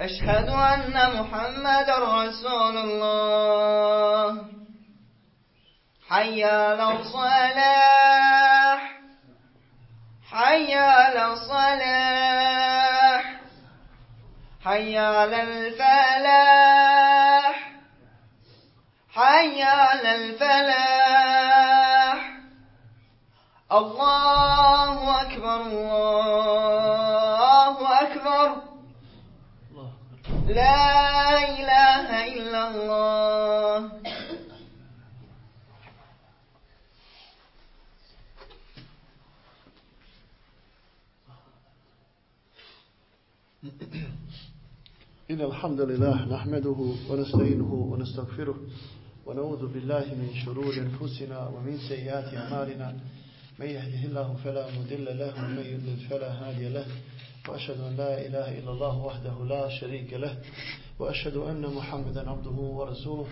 أشهد أن محمد رسول الله. حي على الصلاح حي على الصلاح حي على الفلاح. حي على الفلاح. الله أكبر الله أكبر لا إله إلا الله. إن الحمد لله نحمده ونستعينه ونستغفره ونعوذ بالله من شرور أنفسنا ومن سيئات أعمالنا. من يهده الله فلا مضل له ومن يضلل فلا هادي له. وأشهد أن لا إله إلا الله وحده لا شريك له. وأشهد أن محمدا عبده ورسوله.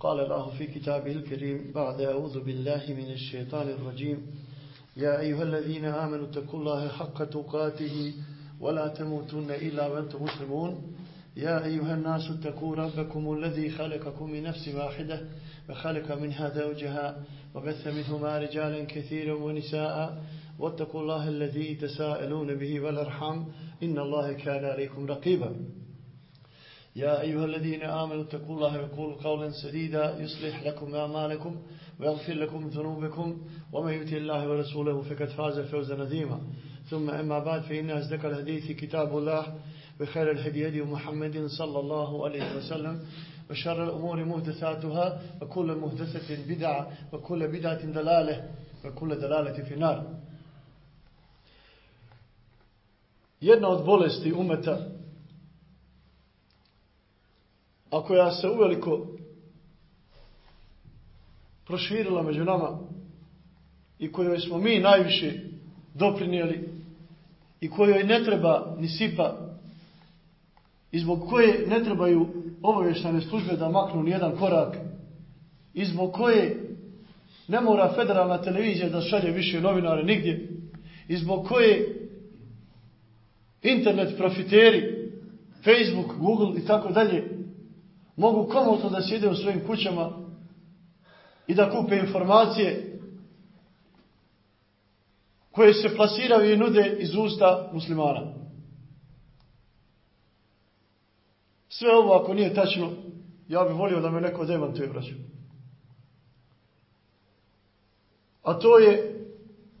قال الله في كتابه الكريم بعد أعوذ بالله من الشيطان الرجيم. يا أيها الذين آمنوا اتقوا الله حق تقاته ولا تموتن إلا وأنتم مسلمون. يا أيها الناس اتقوا ربكم الذي خلقكم من نفس واحدة وخلق منها زوجها وبث منهما رجالا كثيرا ونساء واتقوا الله الذي تساءلون به والأرحام إن الله كان عليكم رقيبا. يا أيها الذين آمنوا اتقوا الله وقولوا قولا سديدا يصلح لكم أعمالكم ويغفر لكم ذنوبكم ومن يؤتي الله ورسوله فقد فاز فوزا عظيما. ثم أما بعد فإن أصدق الحديث كتاب الله وخير الهدي هدي محمد صلى الله عليه وسلم وشر الأمور محدثاتها وكل محدثة بدعة وكل بدعة دلالة وكل دلالة في النار Jedna od bolesti umeta, a koja se uveliko proširila među nama i kojoj smo mi najviše doprinijeli i kojoj ne treba ni sipa i zbog koje ne trebaju obavještane službe da maknu nijedan korak i zbog koje ne mora federalna televizija da šalje više novinare nigdje i zbog koje internet profiteri, Facebook, Google i tako dalje mogu komotno da sjede u svojim kućama i da kupe informacije koje se plasiraju i nude iz usta muslimana. Sve ovo ako nije tačno, ja bih volio da me neko demantuje, braću. A to je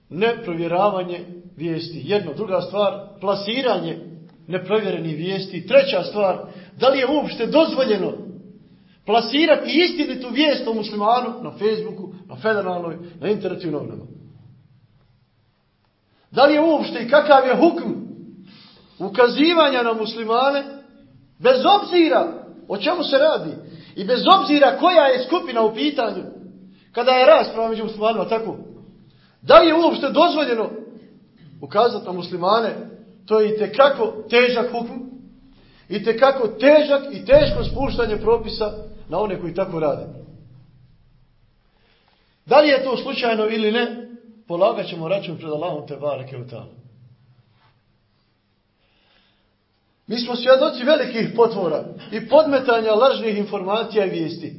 neprovjeravanje vijesti. Jedno. Druga stvar, plasiranje neprovjerenih vijesti. Treća stvar, da li je uopšte dozvoljeno plasirati istinitu vijest o muslimanu na Facebooku, na federalnoj, na internetu i novinama. Da li je uopšte i kakav je hukm ukazivanja na muslimane bez obzira o čemu se radi i bez obzira koja je skupina u pitanju kada je rasprava među muslimanima tako. Da li je uopšte dozvoljeno ukazati na muslimane to je i tekako težak hukm i tekako težak i teško spuštanje propisa na one koji tako rade. Da li je to slučajno ili ne, polagat ćemo račun pred Allahom te bareke u Mi smo svjedoci velikih potvora i podmetanja lažnih informacija i vijesti.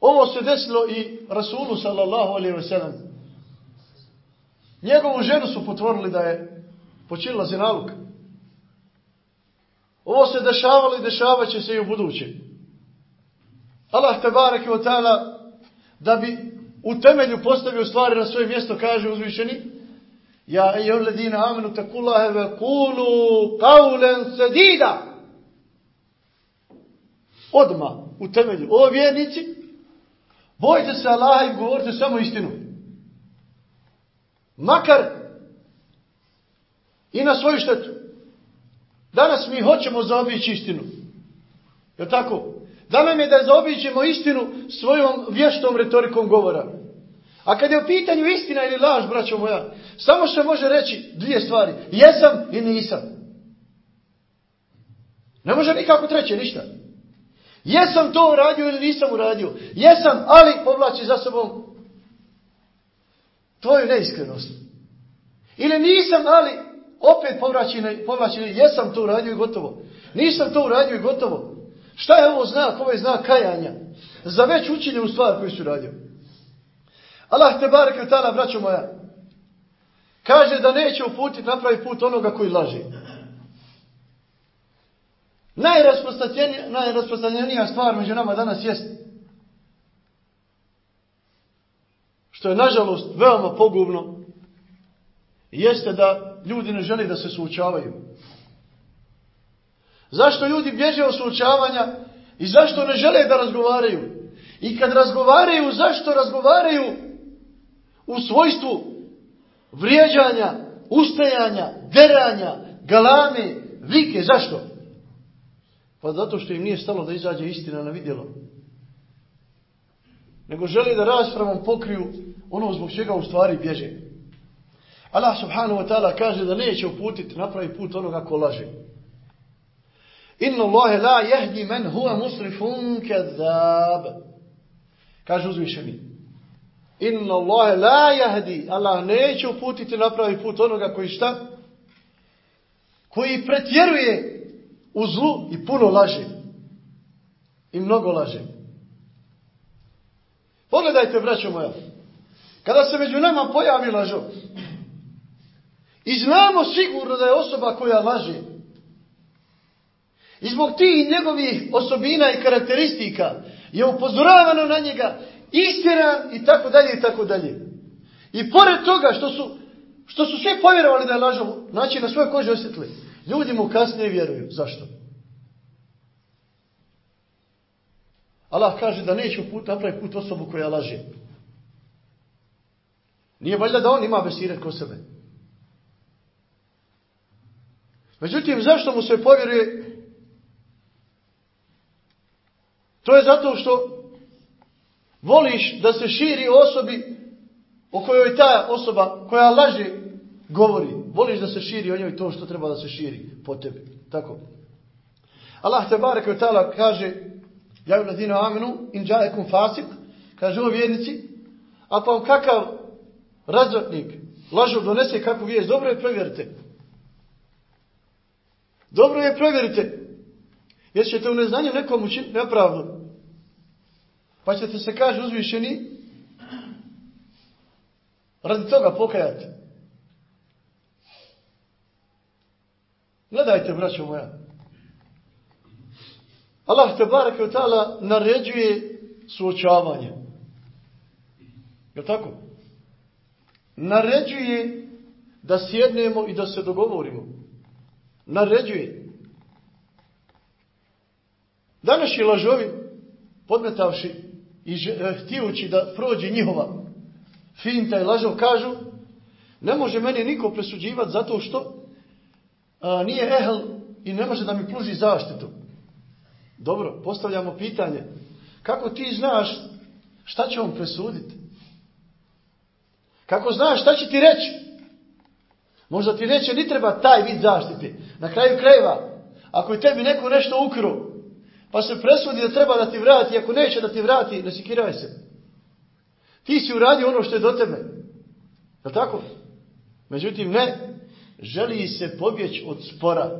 Ovo se desilo i Rasulu sallallahu alaihi wa sallam. Njegovu ženu su potvorili da je počinila zinaluk. Ovo se dešavalo i dešavat će se i u buduće. Allah te bareke ta'ala da bi u temelju postavio stvari na svoje mjesto kaže uzvišeni Ja ejuhel ladina amenu takullaha ve kulu qawlan sadida. Odma u temelju. O vjernici, bojte se Allaha i govorite samo istinu. Makar i na svoju štetu. Danas mi hoćemo zaobići istinu. Je tako? Da nam je da zaobiđemo istinu svojom vještom retorikom govora. A kad je u pitanju istina ili laž, braćo moja, samo se može reći dvije stvari. Jesam i nisam. Ne može nikako treće, ništa. Jesam to uradio ili nisam uradio. Jesam, ali povlači za sobom tvoju neiskrenost. Ili nisam, ali opet povlači, povlači jesam to uradio i gotovo. Nisam to uradio i gotovo. Šta je ovo znak? Ovo je znak kajanja. Za već učinjenu stvar koju su radio. Allah te barek tala, braćo moja, kaže da neće uputiti napravi put onoga koji laže. Najrasprostranjenija stvar među nama danas jest što je nažalost veoma pogubno jeste da ljudi ne žele da se suočavaju. Zašto ljudi bježe od suočavanja i zašto ne žele da razgovaraju? I kad razgovaraju, zašto razgovaraju u svojstvu vrijeđanja, ustajanja, deranja, galame, vike. Zašto? Pa zato što im nije stalo da izađe istina na vidjelo. Nego želi da raspravom pokriju ono zbog čega u stvari bježe. Allah subhanahu wa ta'ala kaže da neće uputiti napravi put onoga ko laže. Inna Allahe la jehdi men huwa musrifun kezab. Kaže uzvišeni. Inna Allahe la jahdi. Allah neće uputiti napravi put onoga koji šta? Koji pretjeruje u zlu i puno laže. I mnogo laže. Pogledajte, braćo moja. Kada se među nama pojavi lažo. I znamo sigurno da je osoba koja laže. I zbog tih njegovih osobina i karakteristika je upozoravano na njega, istjeran i tako dalje i tako dalje. I pored toga što su, što su svi povjerovali da je lažo, znači na svojoj koži osjetili. Ljudi mu kasnije vjeruju. Zašto? Allah kaže da neće put napraviti put osobu koja laže. Nije valjda da on ima besiret ko sebe. Međutim, zašto mu se povjeruje? To je zato što voliš da se širi osobi o kojoj ta osoba koja laže govori. Voliš da se širi o njoj to što treba da se širi po tebi. Tako. Allah te barek ta'ala kaže Ja ladina amenu in džajekum fasik kaže o vjernici ako vam kakav razvratnik lažov donese kakvu vijest dobro je provjerite. Dobro je provjerite. Jer ćete u neznanju nekom učiniti nepravdu. Pa ćete se kaže uzvišeni radi toga pokajati. Gledajte, braćo moja. Allah te barake od tala naređuje suočavanje. Je tako? Naređuje da sjednemo i da se dogovorimo. Naređuje. Današnji lažovi, podmetavši i eh, htijući da prođe njihova finta i lažov, kažu ne može meni niko presuđivati zato što a, nije ehl i ne može da mi pruži zaštitu. Dobro, postavljamo pitanje. Kako ti znaš šta će on presuditi? Kako znaš šta će ti reći? Možda ti neće ni treba taj vid zaštite. Na kraju krajeva, ako je tebi neko nešto ukro, pa se presudi da treba da ti vrati, ako neće da ti vrati, ne sikiraj se. Ti si uradio ono što je do tebe. Je tako? Međutim, ne. Želi se pobjeć od spora.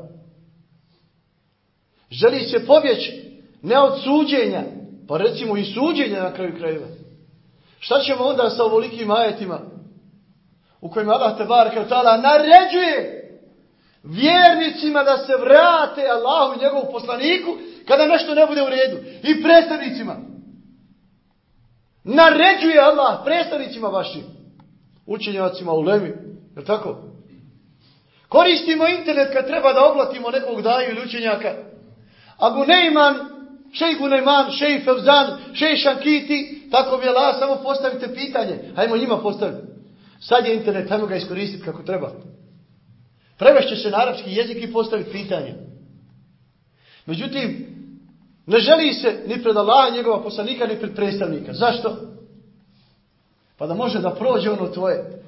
Želi se pobjeći ne od suđenja, pa recimo i suđenja na kraju krajeva. Šta ćemo onda sa ovolikim ajetima u kojima Allah te ta'ala naređuje vjernicima da se vrate Allahu i njegovu poslaniku kada nešto ne bude u redu. I predstavnicima. Naređuje Allah predstavnicima vašim. Učenjacima u Lemi. Je tako? Koristimo internet kad treba da oblatimo nekog daju ili učenjaka. Abu Neyman, šejh Neyman, šejh Fevzan, šejh Shankiti, tako bi Allah, samo postavite pitanje. Hajmo njima postaviti. Sad je internet, hajmo ga iskoristiti kako treba. Prevešće se na arapski jezik i postaviti pitanje. Međutim, ne želi se ni pred Allaha njegova poslanika, ni pred predstavnika. Zašto? Pa da može da prođe ono tvoje.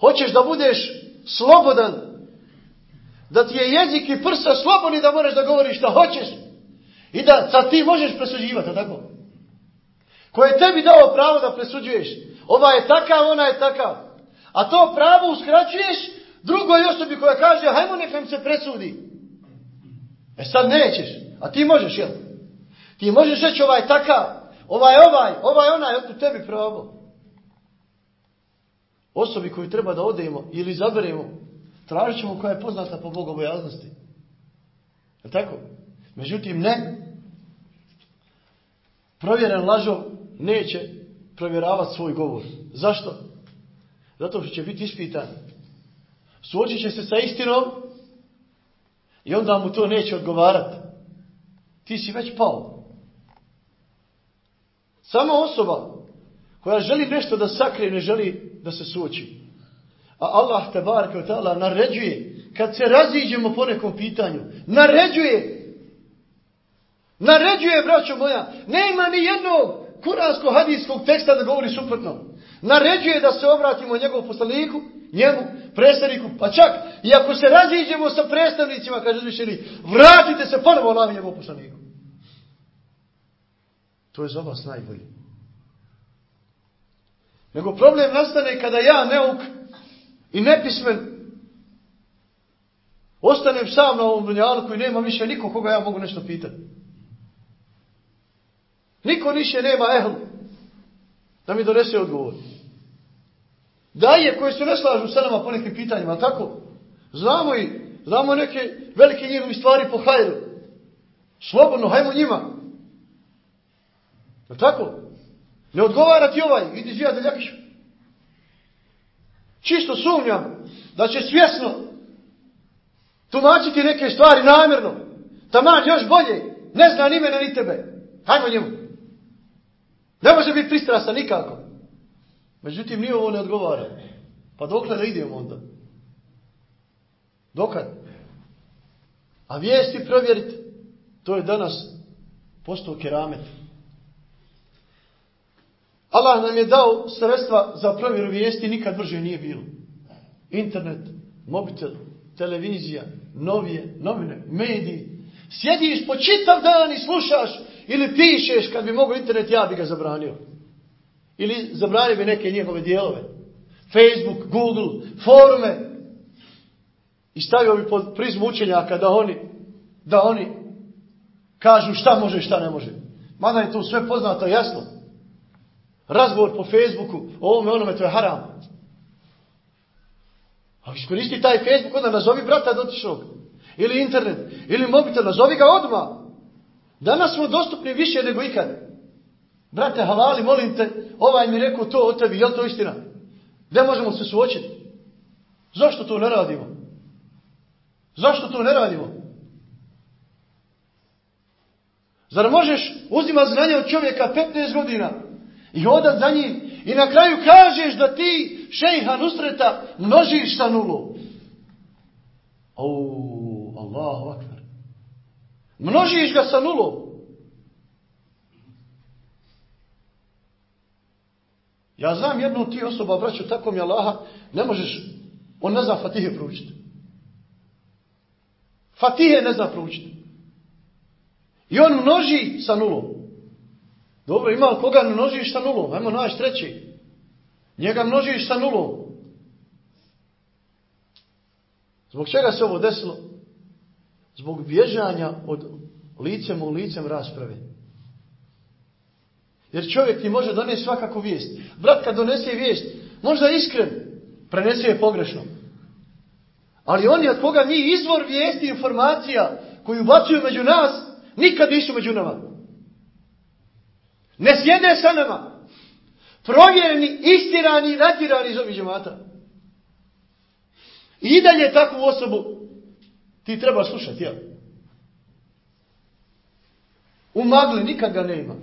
Hoćeš da budeš slobodan, da ti je jezik i prsa slobodni da možeš da govoriš šta hoćeš. I da sad ti možeš presuđivati, tako? Ko je tebi dao pravo da presuđuješ. Ova je takav, ona je takav. A to pravo uskraćuješ drugoj osobi koja kaže, hajmo nekam se presudi. E sad nećeš. A ti možeš, jel? Ti možeš reći ovaj takav, ovaj ovaj, ovaj onaj, tu tebi pravo. Osobi koju treba da odemo ili zaberemo, tražit ćemo koja je poznata po bogobojaznosti. Je tako? Međutim, ne. Provjeren lažov neće provjeravati svoj govor. Zašto? Zato što će biti ispitan. Suočit će se sa istinom i onda mu to neće odgovarati. Ti si već pao. Sama osoba koja želi nešto da sakrije, ne želi da se suoči. A Allah te barke ta'ala naređuje, kad se raziđemo po nekom pitanju, naređuje, naređuje, braćo moja, nema ni jednog kuransko-hadijskog teksta da govori suprotno. Naređuje da se obratimo njegovom poslaniku, njemu, predstavniku, pa čak i ako se raziđemo sa predstavnicima, kaže uzvišeni, vratite se ponovo Allah njegovom poslaniku. To je za vas najbolje. Nego problem nastane kada ja neuk i nepismen ostanem sam na ovom dunjalku i nema više niko koga ja mogu nešto pitati. Niko više nema ehl da mi donese odgovor. Daje koje se ne slažu sa nama po nekim pitanjima, tako? Znamo i, znamo neke velike njihovi stvari po hajru. Slobodno, hajmo njima. Je tako? Ne odgovara ti ovaj, idi zvija Deljakić. Čisto sumnjam da će svjesno tumačiti neke stvari namjerno. Taman još bolje, ne zna ni mene ni tebe. Hajmo njemu. Ne može biti pristrasan nikako. Međutim, ni ovo ne odgovara. Pa dokle da idemo onda? Dokad? A vijesti provjeriti, to je danas postao keramet. Allah nam je dao sredstva za provjeru vijesti, nikad brže nije bilo. Internet, mobitel, televizija, novije, novine, mediji. Sjediš po čitav dan i slušaš ili pišeš kad bi mogao internet, ja bi ga zabranio. Ili zabranio bi neke njegove dijelove. Facebook, Google, forume. I stavio bi pod prizmu učenjaka da oni, da oni kažu šta može i šta ne može. Mada je to sve poznato jasno. Razgovor po Facebooku, ovome onome, to je haram. A iskoristi taj Facebook, onda nazovi brata dotičnog. Ili internet, ili mobitel, nazovi ga odmah. Danas smo dostupni više nego ikad. Brate, halali, molim te, ovaj mi rekao to o tebi, je to istina? Gdje možemo se suočiti? Zašto to ne radimo? Zašto to ne radimo? Zar možeš uzimati znanje od čovjeka 15 godina i hodat za njim i na kraju kažeš da ti šejha Nusreta množiš sa nulu? O, Allahu akbar. Množiš ga sa nulom. Ja znam jednu ti osoba, braću, tako mi Allaha, ne možeš, on ne zna Fatihe proučiti. Fatihe ne zna proučiti. I on množi sa nulom. Dobro, ima koga množiš sa nulom? Ajmo naš treći. Njega množiš sa nulom. Zbog čega se ovo desilo? Zbog bježanja od licem u licem rasprave. Jer čovjek ti može donijeti svakako vijest. Brat kad donese vijest, možda iskren, prenese je pogrešno. Ali oni od koga mi izvor vijesti informacija koju bacuju među nas, nikad nisu među nama. Ne sjede sa nama. Provjereni, istirani, natirani iz ovih džemata. I dalje takvu osobu ti treba slušati, jel? U magli nikad ga ne ima.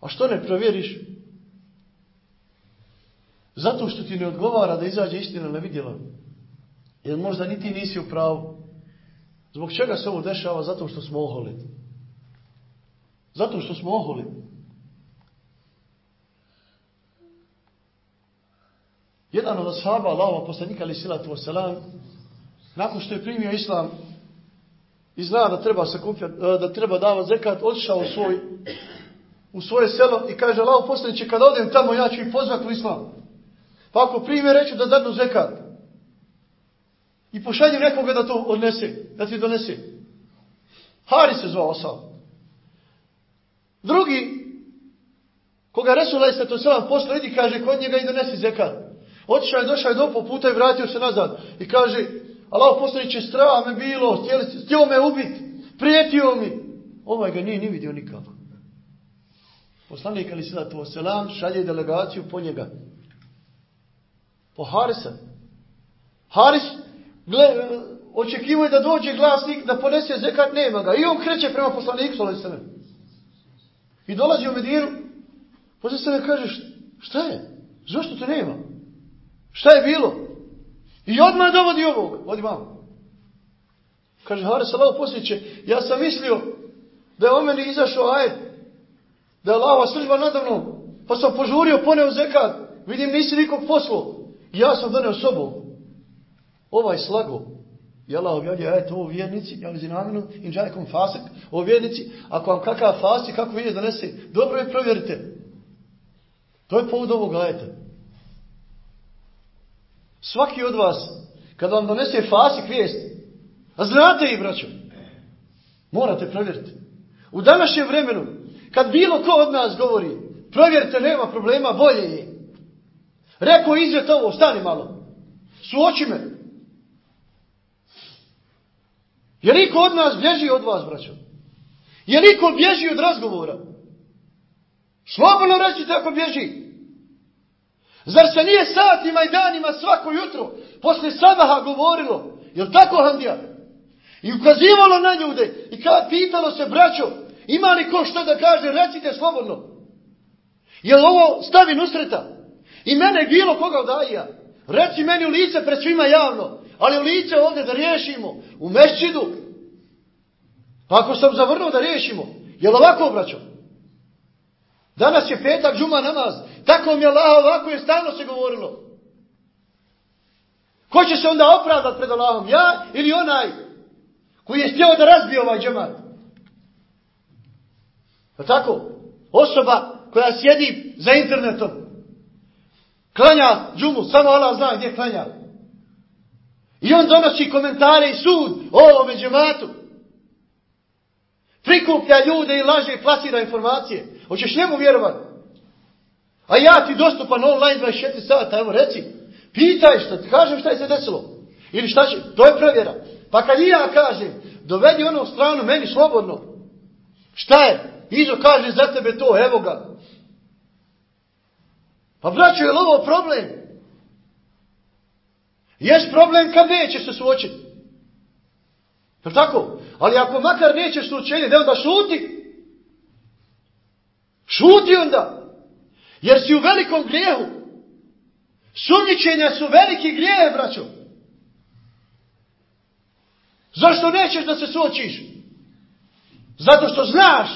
A što ne provjeriš? Zato što ti ne odgovara da izađe istina na vidjelo. Jer možda ni ti nisi u pravu. Zbog čega se ovo dešava? Zato što smo oholi. Zato što smo oholi. Jedan od ashaba Allahova poslanika ali silatu wasalam, nakon što je primio islam i zna da treba se kupjati, da treba davati zekat, otišao u svoj u svoje selo i kaže Allah poslaniće kada odem tamo ja ću ih pozvati u islam. Pa ako prime reću da dadnu zekat. I pošaljem nekoga da to odnese, da ti donese. Hari se zvao Osam. Drugi, koga Resulaj se to selam posle idi, kaže, kod njega i donesi zekat. Otišao je, došao je do pol puta i vratio se nazad. I kaže, Allah poslaniće, strah me bilo, htjeli, htio me ubiti, prijetio mi. Ovaj ga nije ni vidio nikako. Poslanik ali sada to selam šalje delegaciju po njega. Po Harisa. Haris gle, očekivuje da dođe glasnik da ponese zekat, nema ga. I on kreće prema poslaniku sallallahu I dolazi u Medinu. Poslije se kaže, šta je? Zašto to nema? Šta je bilo? I odmah dovodi ovog. Odi malo. Kaže, Haris sallallahu posljeće, ja sam mislio da je o meni izašao ajed da je Allahova sržba nadavno, pa sam požurio, poneo zekat, vidim nisi nikog poslo, ja sam donio sobom. Ovaj slago, i Allah objavlja, ajte ovo vjernici, ja li namenu, in džajkom fasik, ovo vjernici, ako vam kakav fasik, kako vidje donese, dobro je provjerite. To je povod ovog ajeta. Svaki od vas, kada vam donese fasik vijest, a znate i braćo, morate provjeriti. U današnjem vremenu, kad bilo ko od nas govori, provjerite, nema problema, bolje je. Rekao izvjet ovo, stani malo. Suoči me. Je li od nas bježi od vas, braćo? Je li bježi od razgovora? Slobodno recite ako bježi. Zar se nije satima i danima svako jutro posle sabaha govorilo? Jel tako, Handija? I ukazivalo na ljude i kad pitalo se, braćo, ima li ko što da kaže, recite slobodno. Jel ovo stavi nusreta? I mene bilo koga odaja. Reci meni u lice pred svima javno. Ali u lice ovdje da riješimo. U mešćidu. Pa ako sam zavrnuo da riješimo. Jel ovako obraćao? Danas je petak džuma namaz. Tako mi je Allah ovako je stalno se govorilo. Ko će se onda opravdati pred Allahom? Ja ili onaj koji je htio da razbije ovaj džemat? Pa tako? Osoba koja sjedi za internetom. Klanja džumu, samo Allah zna gdje klanja. I on donosi komentare i sud o ovome džematu. Prikuplja ljude i laže i plasira informacije. Hoćeš njemu vjerovati? A ja ti dostupan online 24 sata, evo reci. Pitaj što ti kažem šta je se desilo. Ili šta će, to je provjera. Pa kad i ja kažem, dovedi ono stranu meni slobodno. Šta je? Izo kaže za tebe to, evo ga. Pa braćo, je li ovo problem? Jes problem kad neće se suočiti. Je tako? Ali ako makar nećeš suočenje, da onda šuti. Šuti onda. Jer si u velikom grijehu. Sumnjičenja su veliki grijehe, braćo. Zašto nećeš da se suočiš? Zato što znaš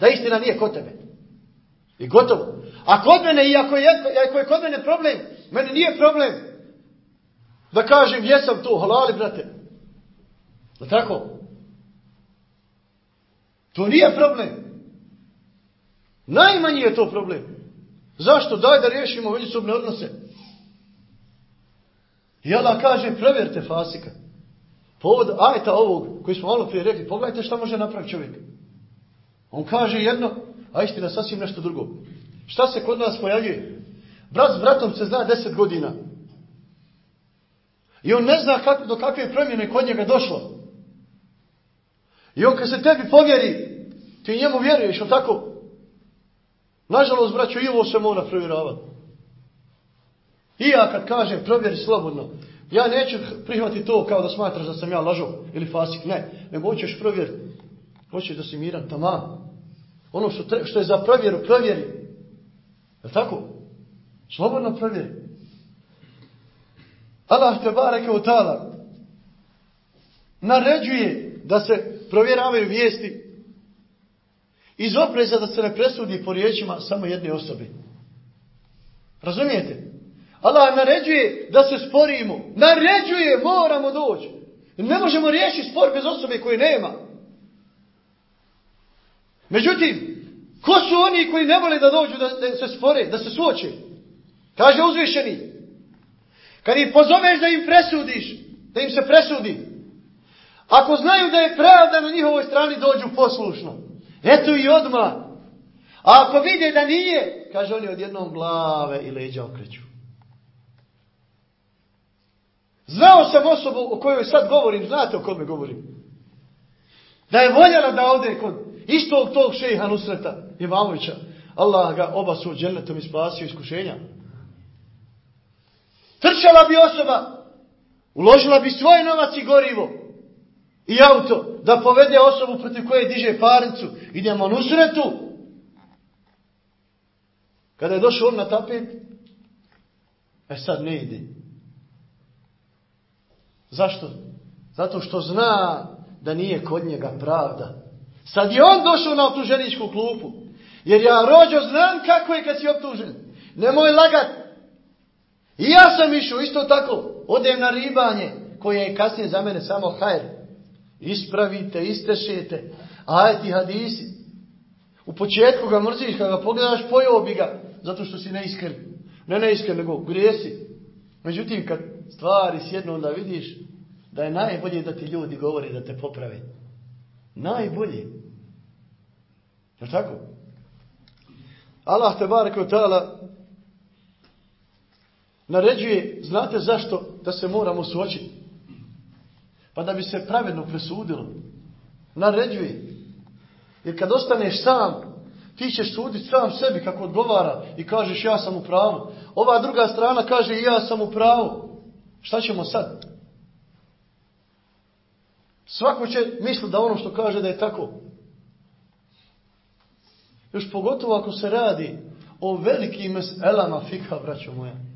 da istina nije kod tebe. I gotovo. A kod mene, iako je, ako je kod mene problem, meni nije problem da kažem jesam tu, halali brate. Da tako? To nije problem. Najmanji je to problem. Zašto? Daj da riješimo međusobne odnose. I Allah kaže, provjerite fasika. Povod ajta ovog, koji smo malo prije rekli, pogledajte šta može napraviti čovjek. On kaže jedno, a istina sasvim nešto drugo. Šta se kod nas pojavljuje? Brat s bratom se zna deset godina. I on ne zna kako, do kakve promjene kod njega došlo. I on kad se tebi povjeri, ti njemu vjeruješ, o tako? Nažalost, braćo, i ovo se mora provjeravati. I ja kad kažem, provjeri slobodno, ja neću prihvatiti to kao da smatraš da sam ja lažo ili fasik. Ne, nego hoćeš provjeriti. Hoćeš da si miran, tamam. Ono što, što je za provjeru, provjeri. Je tako? Slobodno provjeri. Allah te bareke u tala naređuje da se provjeravaju vijesti iz opreza da se ne presudi po riječima samo jedne osobe. Razumijete? Allah naređuje da se sporimo. Naređuje, moramo doći. Ne možemo riješiti spor bez osobe koje nema. Međutim, ko su oni koji ne vole da dođu da, se spore, da se suoče? Kaže uzvišeni. Kad ih pozoveš da im presudiš, da im se presudi. Ako znaju da je pravda na njihovoj strani, dođu poslušno. Eto i odmah. A ako vide da nije, kaže oni odjednom glave i leđa okreću. Znao sam osobu o kojoj sad govorim, znate o kome govorim. Da je voljela da ode kod istog tog šeha Nusreta Imamovića. Allah ga oba su džennetom ispasio iskušenja. Trčala bi osoba, uložila bi svoj novac i gorivo i auto da povede osobu protiv koje diže parnicu. Idemo Nusretu. Kada je došao on na tapet, e sad ne ide. Zašto? Zato što zna da nije kod njega pravda. Sad je on došao na optuženičku klupu. Jer ja rođo znam kako je kad si optužen. Nemoj lagat. I ja sam išao isto tako. Odem na ribanje koje je kasnije za mene samo hajr. Ispravite, istešete. Ajeti hadisi. U početku ga mrziš, kada ga pogledaš, pojao bi ga. Zato što si neiskren. Ne neiskren, nego grijesi. Međutim, kad stvari sjednu, onda vidiš da je najbolje da ti ljudi govori da te poprave. Najbolje. Je tako? Allah te barek od ta'ala naređuje, znate zašto da se moramo suočiti? Pa da bi se pravedno presudilo. Naređuje. Jer kad ostaneš sam, ti ćeš suditi sam sebi kako odgovara i kažeš ja sam u pravu. Ova druga strana kaže ja sam u pravu. Šta ćemo sad? Svako će misliti da ono što kaže da je tako. Još pogotovo ako se radi o velikim elama fikha, braćo moja.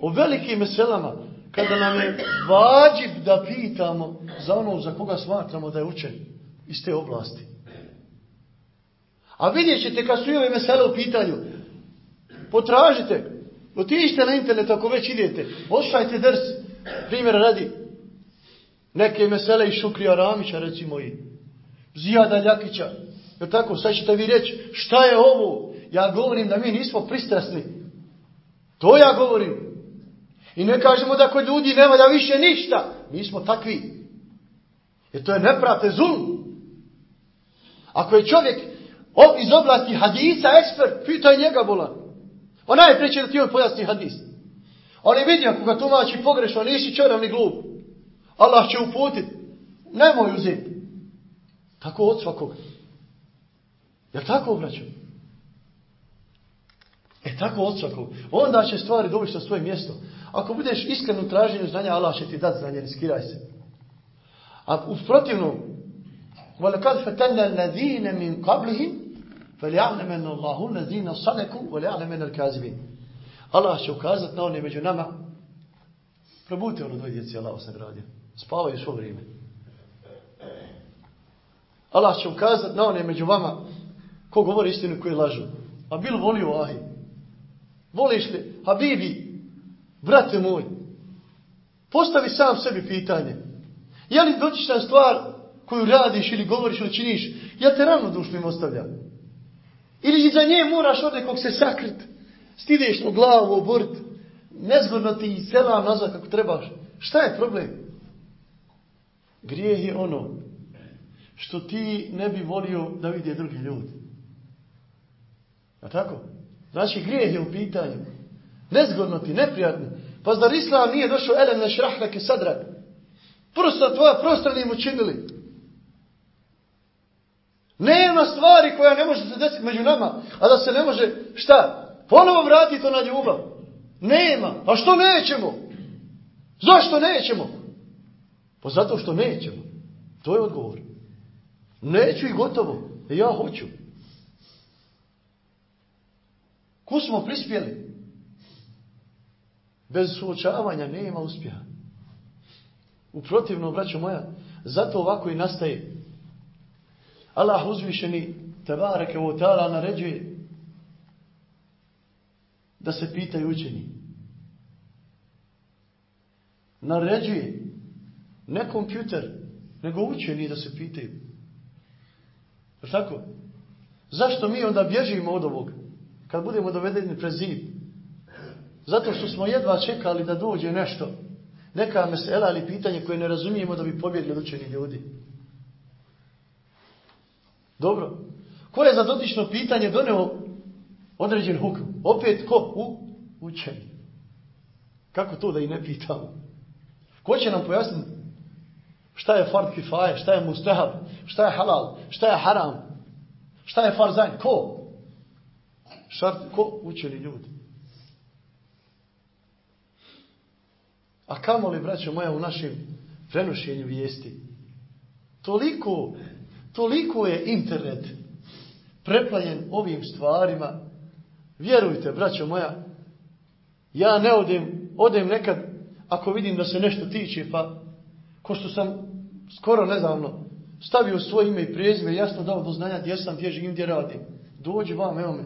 O velikim meselama, kada nam je vađib da pitamo za ono za koga smatramo da je učen iz te oblasti. A vidjet ćete kad su i ove mesele u pitanju, potražite, otište na internet ako već idete, ošajte drs, primjer radi, neke mesele i Šukrija Ramića recimo i Zijada Ljakića, jer tako, sad ćete vi reći, šta je ovo? Ja govorim da mi nismo pristrasni. To ja govorim. I ne kažemo da kod ljudi nema da više ništa. Mi smo takvi. Jer to je neprate zulm. Ako je čovjek iz oblasti hadisa ekspert, pitaj njega bolan. Ona je preće da ti on pojasni hadis. Ali vidi ako ga tumači pogrešno, nisi čorav ni glup. Allah će uputit. Nemoj uzeti. Tako od svakoga. Jel tako obraćam? E tako od svakog. Onda će stvari dobiti na svoje mjesto. Ako budeš iskren u traženju znanja, Allah će ti dati znanje, riskiraj se. A u protivnom, وَلَكَدْ فَتَنَّ الَّذِينَ مِنْ قَبْلِهِمْ فَلْيَعْلَمَنَ اللَّهُ الَّذِينَ صَدَكُوا وَلْيَعْلَمَنَ الْكَاذِبِينَ Allah će ukazati na one među nama. Probudite ono dvoje djeci, Allah se gradio. Spavaju svo vrijeme. Allah će ukazati na one među vama ko govori istinu koji lažu. A bil volio ahi. Voliš li? Habibi, brate moj, postavi sam sebi pitanje. Je li dotična stvar koju radiš ili govoriš ili činiš, ja te rano dušnim ostavljam. Ili iza nje moraš od nekog se sakrit, stideš u glavu, oborit, nezgodno ti i selam nazad kako trebaš. Šta je problem? Grijeh je ono što ti ne bi volio da vidje drugi ljudi. A tako? Znači grijeh je u pitanju. Nezgodno ti, neprijatno. Pa zar Islam nije došao elem ne šrahlake sadrak? Prsta tvoja prostor im učinili. Nema stvari koja ne može se desiti među nama, a da se ne može, šta? Ponovo vratiti to na ljubav. Nema. A što nećemo? Zašto nećemo? Pa zato što nećemo. To je odgovor. Neću i gotovo. Ja hoću. Ko smo prispjeli? Bez suočavanja nema uspjeha. U protivnom, braćo moja, zato ovako i nastaje. Allah uzvišeni Tebareke u ta'ala naređuje da se pitaju učeni. Naređuje ne kompjuter, nego učeni da se pitaju. Tako? Zašto mi onda bježimo od ovog? Kad budemo dovedeni pred zid. Zato što smo jedva čekali da dođe nešto. Neka mesela ili pitanje koje ne razumijemo da bi pobjegli učeni ljudi. Dobro. Ko je za dotično pitanje doneo određen hukm? Opet ko? U, učeni. Kako to da i ne pitamo? Ko će nam pojasniti šta je fard kifaje, šta je mustahab, šta je halal, šta je haram, šta je farzajn? Ko? Šart, ko? Učeni ljudi. A kamo li, braćo moja, u našem prenošenju vijesti? Toliko, toliko je internet preplavljen ovim stvarima. Vjerujte, braćo moja, ja ne odem, odem nekad, ako vidim da se nešto tiče, pa, ko što sam skoro nedavno stavio svoje ime i prezime, jasno dao do znanja gdje sam, gdje živim, gdje radim. Dođi vam, evo me.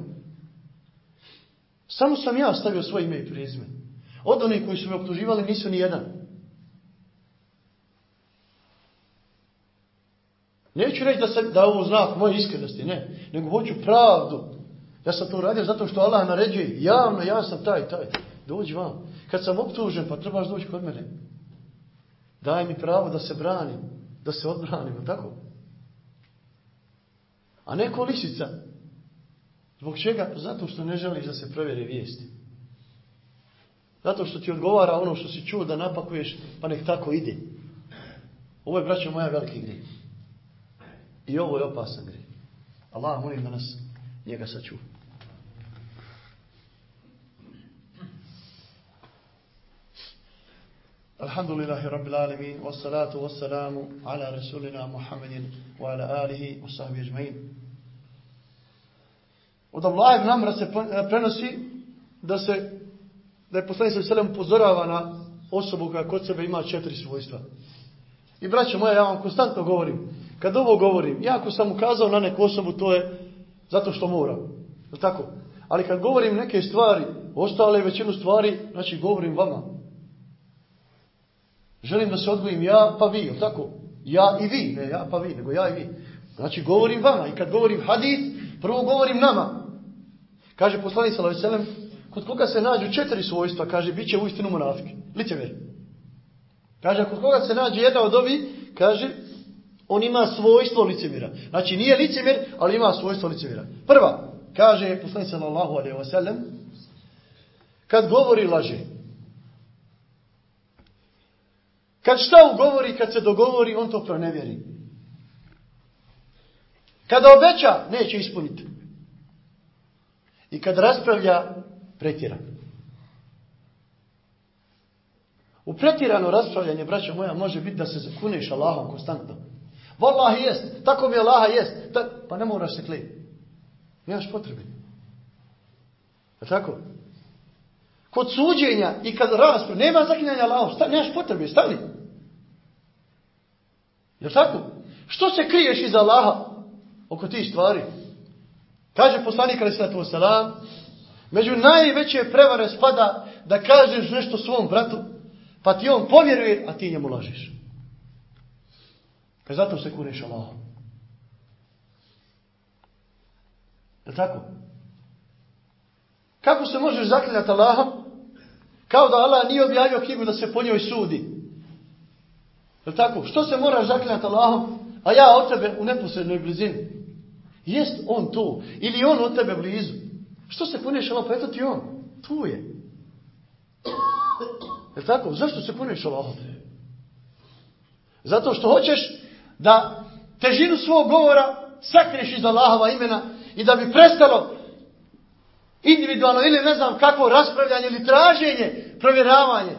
Samo sam ja stavio svoje ime i prezime. Od onih koji su me optuživali nisu ni jedan. Neću reći da, se, da ovo znak moje iskrenosti, ne. Nego hoću pravdu. Ja sam to uradio zato što Allah naređuje. Javno, ja sam taj, taj. Dođi vam. Kad sam optužen, pa trebaš doći kod mene. Daj mi pravo da se branim. Da se odbranim, tako? A ne kolisica. Zbog čega? Zato što ne želiš da se provjeri vijesti. Zato što ti odgovara ono što si čuo da napakuješ, pa nek tako ide. Ovo je, braćo moja, veliki grijeh. I ovo je opasan grijeh. Allah molim da nas njega sačuva. Alhamdulillahi Rabbil Alamin, wassalatu wassalamu ala Rasulina Muhammedin wa ala alihi wa sahbihi ajma'in. Od Allah ibn Amra se prenosi da se da je poslanik sallallahu upozorava na osobu koja kod sebe ima četiri svojstva. I braćo moja, ja vam konstantno govorim, kad ovo govorim, ja ako sam ukazao na neku osobu, to je zato što moram. Je tako? Ali kad govorim neke stvari, ostale većinu stvari, znači govorim vama. Želim da se odgojim ja pa vi, je tako? Ja i vi, ne ja pa vi, nego ja i vi. Znači govorim vama i kad govorim hadith, prvo govorim nama. Kaže poslanik sallallahu kod koga se nađu četiri svojstva, kaže bit će uistinu munafik, licemjer. Kaže kod koga se nađe jedna od ovih, kaže on ima svojstvo licemjera. Znači nije licemjer, ali ima svojstvo licemjera. Prva, kaže poslanik sallallahu alejhi ve sellem, kad govori laže. Kad šta ugovori, kad se dogovori, on to pronevjeri. Kada obeća, neće ispuniti. I kad raspravlja, pretjera. U pretjerano raspravljanje, braćo moja, može biti da se zakuneš Allahom konstantno. Wallahi jest, tako mi Allaha jest. Ta, pa ne moraš se klijeti. Nemaš potrebe. Je tako? Kod suđenja i kad rasprav, nema zaklinjanja Allahom, sta, nemaš potrebe, stani. Je tako? Što se kriješ iza Allaha oko tih stvari? Kaže poslanik ali sallatu wasalam, među najveće prevare spada da kažeš nešto svom bratu, pa ti on povjeruje, a ti njemu lažiš. Kaže, zato se kuneš Allahom. Je tako? Kako se možeš zaklinjati Allahom? Kao da Allah nije objavio knjigu da se po njoj sudi. Je tako? Što se moraš zaklinjati Allahom? A ja od tebe u neposrednoj blizini. Jest on tu. Ili on od tebe blizu. Što se Allah? Pa eto ti on. Tu je. Je tako? Zašto se kuneš Allahom? Zato što hoćeš da težinu svog govora sakriješ iz Allahova imena i da bi prestalo individualno ili ne znam kakvo raspravljanje ili traženje, provjeravanje.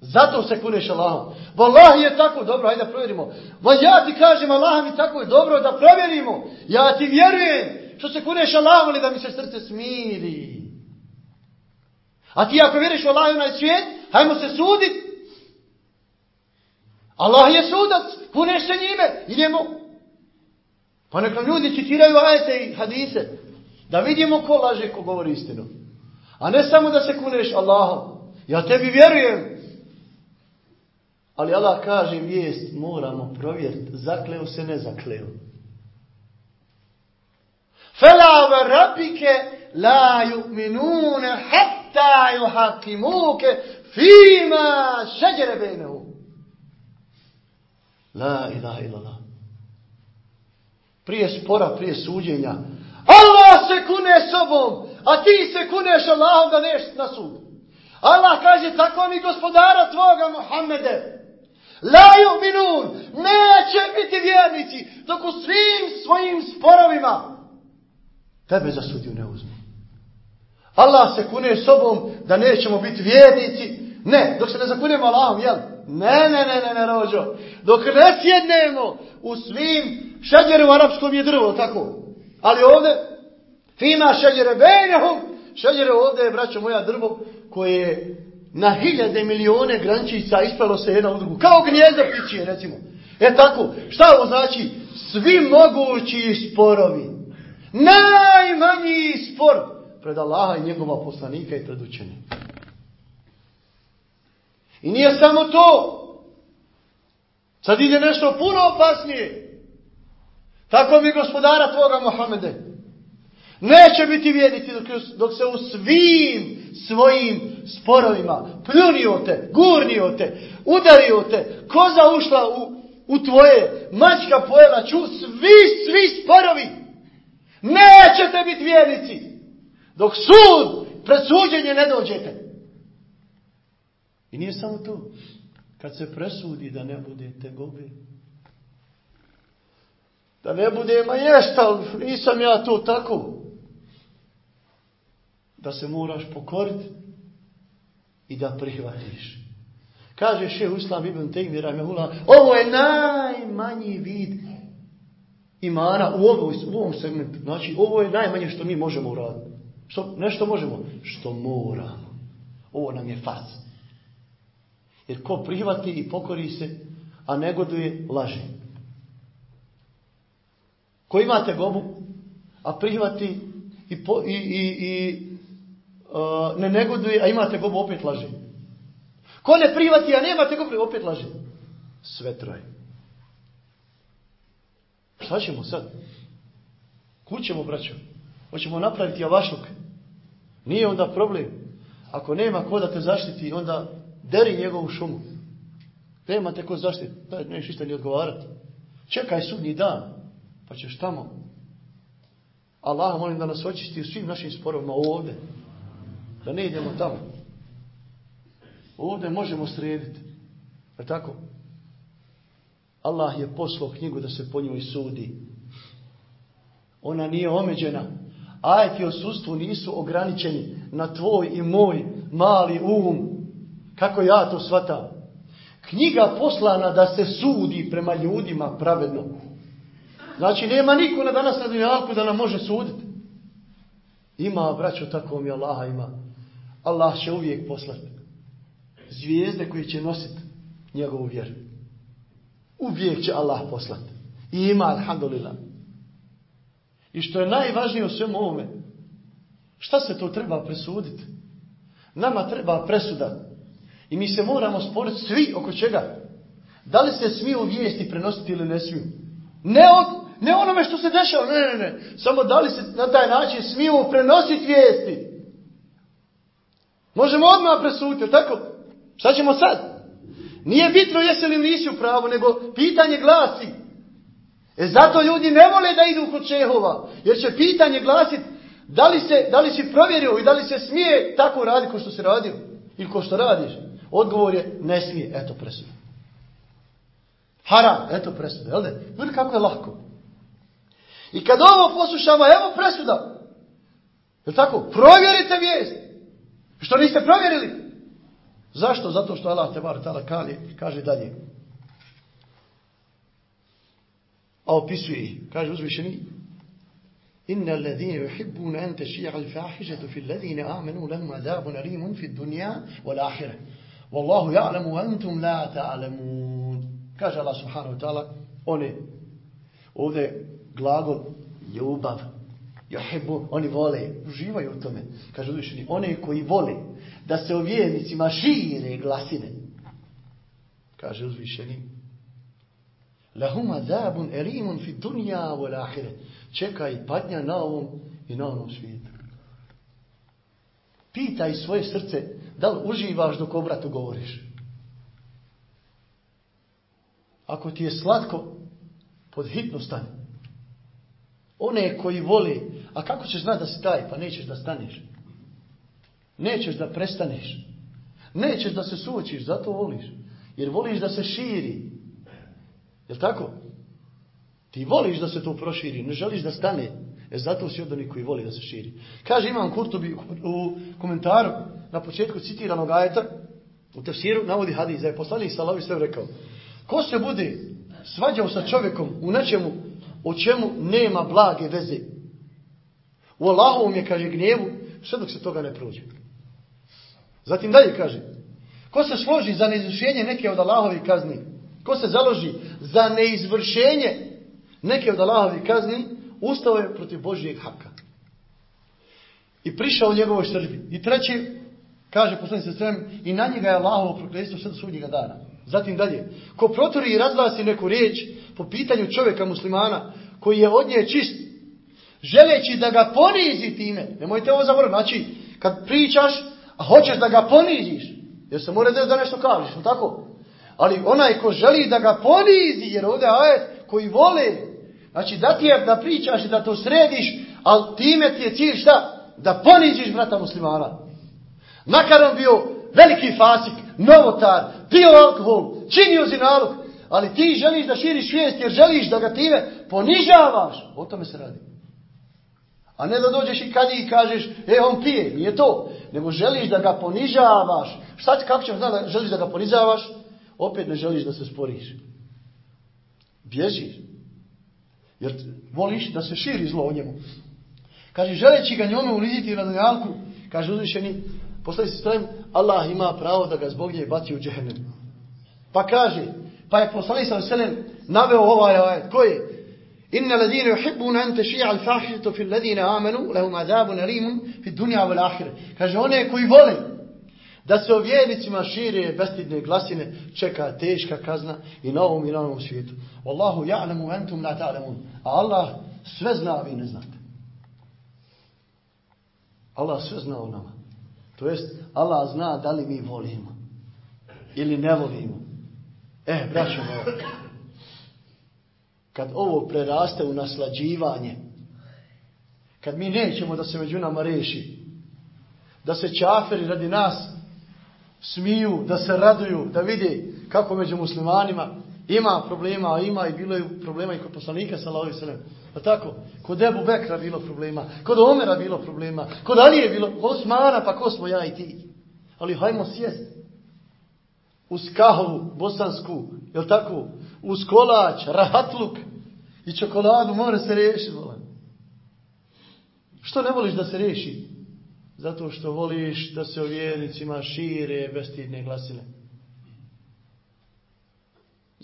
Zato se kuneš Allahom. Wallahi je tako, dobro, ajde da provjerimo. Va ja ti kažem, Allah mi tako je dobro da provjerimo. Ja ti vjerujem. Što se kuneš Allahom, ali da mi se srce smiri. A ti ako vjeriš u Allah i svijet, Hajmo se suditi. Allah je sudac, kuneš se njime, idemo. Pa nek nam ljudi citiraju ajete i hadise, da vidimo ko laže, ko govori istinu. A ne samo da se kuneš Allahom. Ja tebi vjerujem. Ali Allah kaže vijest, moramo provjeriti, zakleo se, ne zakleo. Fela wa rabbike la yu'minune hatta yuhakimuke fima šeđere bejnehu. La ilaha illallah. Prije spora, prije suđenja. Allah se kune sobom, a ti se kuneš Allahom da neš na sud. Allah kaže, tako mi gospodara tvoga Muhammede. La yu'minun, neće biti vjernici, dok u svim svojim sporovima tebe za sudiju ne uzme. Allah se kune sobom da nećemo biti vjernici. Ne, dok se ne zakunemo Allahom, jel? Ne, ne, ne, ne, ne, rođo. Dok ne sjednemo u svim, šeđere u arapskom je drvo, tako. Ali ovdje, fima šeđere benehum, šeđere ovdje je, braćo moja, drvo koje je na hiljade milijone grančica ispalo se jedna u drugu. Kao gnjezda pičije, recimo. E tako, šta ovo znači? Svi mogući sporovi. Najmanji spor pred Allaha i njegova poslanika i pred. I nije samo to. Sad ide nešto puno opasnije. Tako mi gospodara tvoga Mohamede. Neće biti vjernici dok, dok se u svim svojim sporovima pljunio te, gurnio te, udario te, koza ušla u, u tvoje, mačka pojela ču, svi, svi sporovi. Nećete biti vjernici. Dok sud, presuđenje ne dođete. I nije samo to. Kad se presudi da ne budete gobe. Da ne bude, ma nisam ja to tako. Da se moraš pokoriti i da prihvatiš. Kaže še Uslam ibn Tejmi Rahmehullah, ovo je najmanji vid imana u ovom, u ovom segmentu. Znači, ovo je najmanje što mi možemo uraditi. Što, nešto možemo? Što moramo. Ovo nam je farz. Jer ko prihvati i pokori se, a negoduje, laže. Ko imate gobu, a prihvati i, po, i, i, i uh, ne negoduje, a imate gobu, opet laže. Ko ne prihvati, a nemate gobu, opet laže. Sve troje. Šta ćemo sad? Kućemo, braćo. Hoćemo napraviti avašluk. Nije onda problem. Ako nema ko da te zaštiti, onda deri njegovu šumu. Nema te ko zaštiti. Da, neš išta ni odgovarati. Čekaj sudnji dan. Pa ćeš tamo. Allah molim da nas očisti u svim našim sporovima ovdje. Da ne idemo tamo. Ovdje možemo srediti. Je tako? Allah je poslao knjigu da se po njoj sudi. Ona nije omeđena. Ajeti o sustvu nisu ograničeni na tvoj i moj mali um. Kako ja to shvatam? Knjiga poslana da se sudi prema ljudima pravedno. Znači nema niko na danas na dunjalku da nam može suditi. Ima, braćo, tako mi Allaha ima. Allah će uvijek poslati zvijezde koje će nositi njegovu vjeru. Uvijek će Allah poslati. I ima, alhamdulillah. I što je najvažnije u svemu ovome, šta se to treba presuditi? Nama treba presuda. I mi se moramo sporiti svi oko čega. Da li se smiju vijesti prenositi ili ne smiju? Ne, od, ne onome što se dešava, ne, ne, ne. Samo da li se na taj način smiju prenositi vijesti. Možemo odmah presuditi, tako? Šta ćemo sad? Nije bitno jesi li nisi u pravu, nego pitanje glasi. E zato ljudi ne vole da idu kod šehova, jer će pitanje glasiti da li, se, da li si provjerio i da li se smije tako raditi ko što se radio ili ko što radiš. Odgovor je ne smije, eto presuda. Haram, eto presuda, jel da? Vidi kako je lahko. I kad ovo poslušamo, evo presuda. Je tako? Provjerite vijest. Što niste provjerili? Zašto? Zato što Allah tebar tala kaže, kaže dalje. A opisuje ih. Kaže uzvišeni. Inna alladhina yuhibbuna an tashi'a al-fahishatu fi alladhina amanu lahum adhabun alimun fi ad-dunya wal akhirah. Wallahu ja'lamu antum la ta'lamun. Kaže Allah subhanahu wa ta'ala, one, ovdje glagol ljubav, Johebu, oni vole, uživaju u tome. Kaže uzvišeni, one koji vole da se o vjernicima šire glasine. Kaže uzvišeni, lahum azabun erimun fi dunja wal ahire. Čeka i patnja na ovom i na onom svijetu. Pitaj svoje srce da li uživaš dok obratu govoriš. Ako ti je slatko, pod hitno stani. One koji vole, a kako ćeš znati da si taj, pa nećeš da staneš. Nećeš da prestaneš. Nećeš da se suočiš, zato voliš. Jer voliš da se širi. Jel tako? Ti voliš da se to proširi, ne želiš da stane. E zato si od koji voli da se širi. Kaže Imam Kurtubi u komentaru na početku citiranog ajeta, u tefsiru navodi hadis, da je poslanik Salavi sve rekao. Ko se bude svađao sa čovjekom u nečemu o čemu nema blage veze. U Allahovom je, kaže, gnjevu, sve dok se toga ne prođe. Zatim dalje kaže, ko se složi za neizvršenje neke od Allahovi kazni, ko se založi za neizvršenje neke od Allahovi kazni, ustao je protiv Božijeg haka. I prišao njegovoj srđbi. I treći, kaže poslanik se i na njega je Allahovo prokletstvo sve do sudnjega dana. Zatim dalje, ko protori i razglasi neku riječ po pitanju čovjeka muslimana koji je od nje čist, želeći da ga ponizi time, nemojte ovo zaboraviti, znači kad pričaš, a hoćeš da ga poniziš, jer se mora da nešto kažeš, tako? Ali onaj ko želi da ga ponizi, jer ovdje ajet koji vole, znači da ti je da pričaš i da to središ, ali time ti je cilj šta? Da poniziš brata muslimana. Makar on bio veliki fasik, novotar, pio alkohol, činio zinalog, ali ti želiš da širiš svijest jer želiš da ga time ponižavaš. O tome se radi. A ne da dođeš i kad i kažeš, e, on pije, nije to. Nego želiš da ga ponižavaš. Šta kako ćeš znati da želiš da ga ponižavaš? Opet ne želiš da se sporiš. Bježiš. Jer voliš da se širi zlo o njemu. Kaže, želeći ga njome uliziti na dunjalku, kaže uzvišeni, poslali se strojim, Allah ima pravo da ga zbog nje baci u džehennem. Pa kaže, pa je poslanik sa selem naveo ovaj ajet. Koji? Inna ladine yuhibbuna an tashi'a al-fahishatu fi alladhina amanu lahum adhabun alim fi dunya wal akhirah. Kaže one koji vole da se o vjernicima šire bestidne glasine čeka teška kazna i na ovom i na ovom svijetu. Wallahu ya'lamu antum la ta'lamun. Allah sve zna, vi ne znate. Allah sve zna o nama. To jest, Allah zna da li mi volimo ili ne volimo. E, braćo moja, kad ovo preraste u naslađivanje, kad mi nećemo da se među nama reši, da se čaferi radi nas smiju, da se raduju, da vide kako među muslimanima ima problema, ima i bilo je problema i kod poslanika sallallahu alejhi. Pa tako, kod Ebu Bekra bilo problema, kod Omera bilo problema, kod Ali je bilo, Osmana, pa ko smo ja i ti. Ali hajmo sjest. Uz kahovu, bosansku, jel tako? Uz kolač, rahatluk i čokoladu mora se riješiti. Što ne voliš da se riješi? Zato što voliš da se o vjernicima šire bestidne glasine.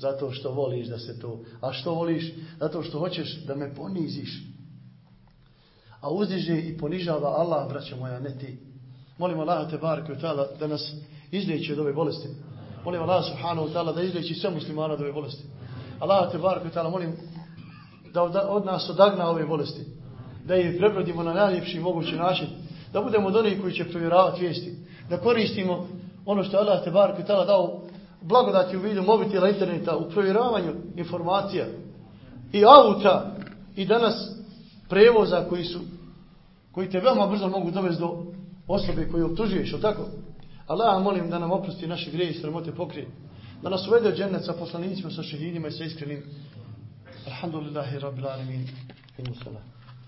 Zato što voliš da se to... A što voliš? Zato što hoćeš da me poniziš. A uzdiže i ponižava Allah, braćo moja, ne ti. Molim Allah te barke da nas izliječi od ove bolesti. Molim Allah subhanahu ta'ala da izliječi sve muslimana od ove bolesti. Allah te barke ta'ala molim da od nas odagna ove bolesti. Da ih prebrodimo na najljepši mogući način. Da budemo od onih koji će provjeravati vijesti. Da koristimo ono što Allah te ta'ala dao blagodati u vidu mobitela interneta u provjeravanju informacija i auta i danas prevoza koji su koji te veoma brzo mogu dovesti do osobe koju optužuješ, tako? Allah molim da nam oprosti naše greje i sramote pokrije. Da nas uvede u džennet sa poslanicima, sa šehidima i sa iskrenim. Alhamdulillahi rabbil alamin. Imu salam.